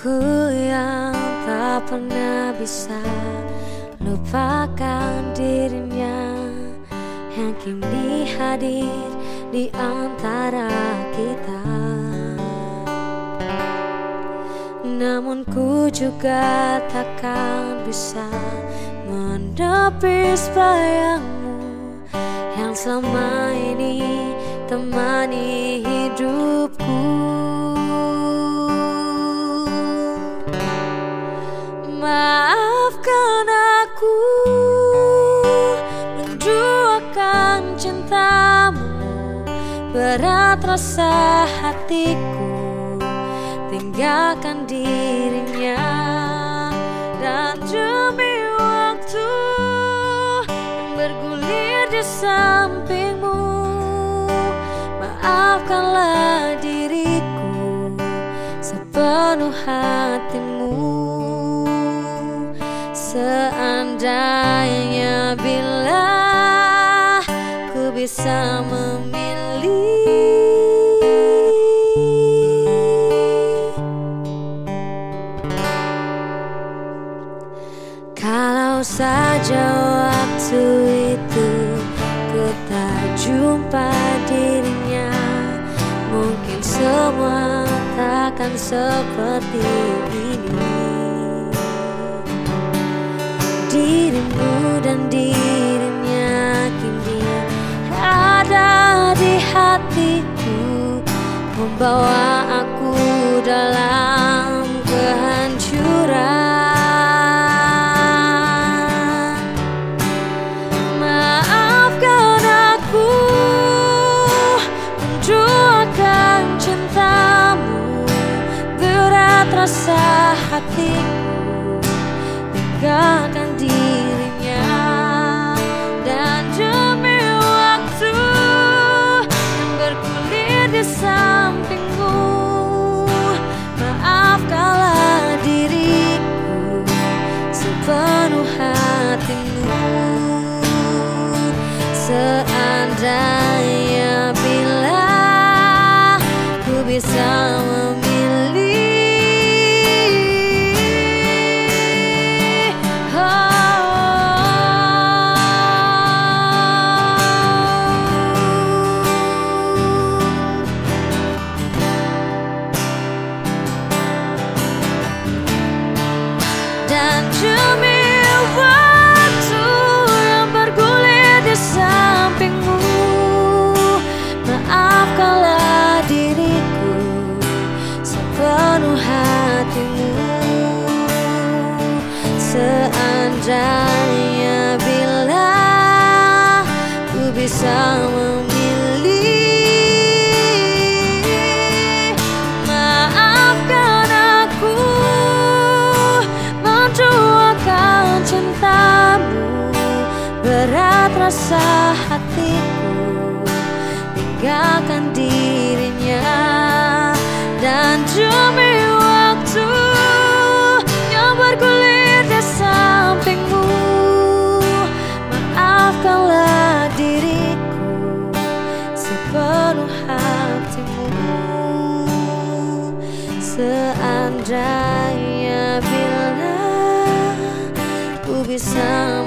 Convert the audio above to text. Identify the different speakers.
Speaker 1: Aku yang tak pernah bisa lupakan dirinya Yang kini hadir di antara kita. Namun ku juga takkan bisa menepis bayangmu Yang selama ini temani hidupku Maafkan aku Menduakan cintamu Berat rasa hatiku Tinggalkan dirinya. Dan demi waktu Yang bergulir di sampingmu Maafkanlah diriku Sepenuh hatimu Seandainya bila ku bisa memilih. Kalau saja waktu itu ku tak jumpa dirinya Mungkin semua takkan seperti ini dirimu dan dirinya kini ada di hatiku membawa aku dalam kehancuran. Maafkan aku menjuakan cintamu berat rasa hatiku tinggalkan hatimu. Seandainya bila ku bisa seandainya bila ku bisa memilih maafkan aku menjuakan cintamu. Berat rasa hatiku hatimu seandainya bila ku bisa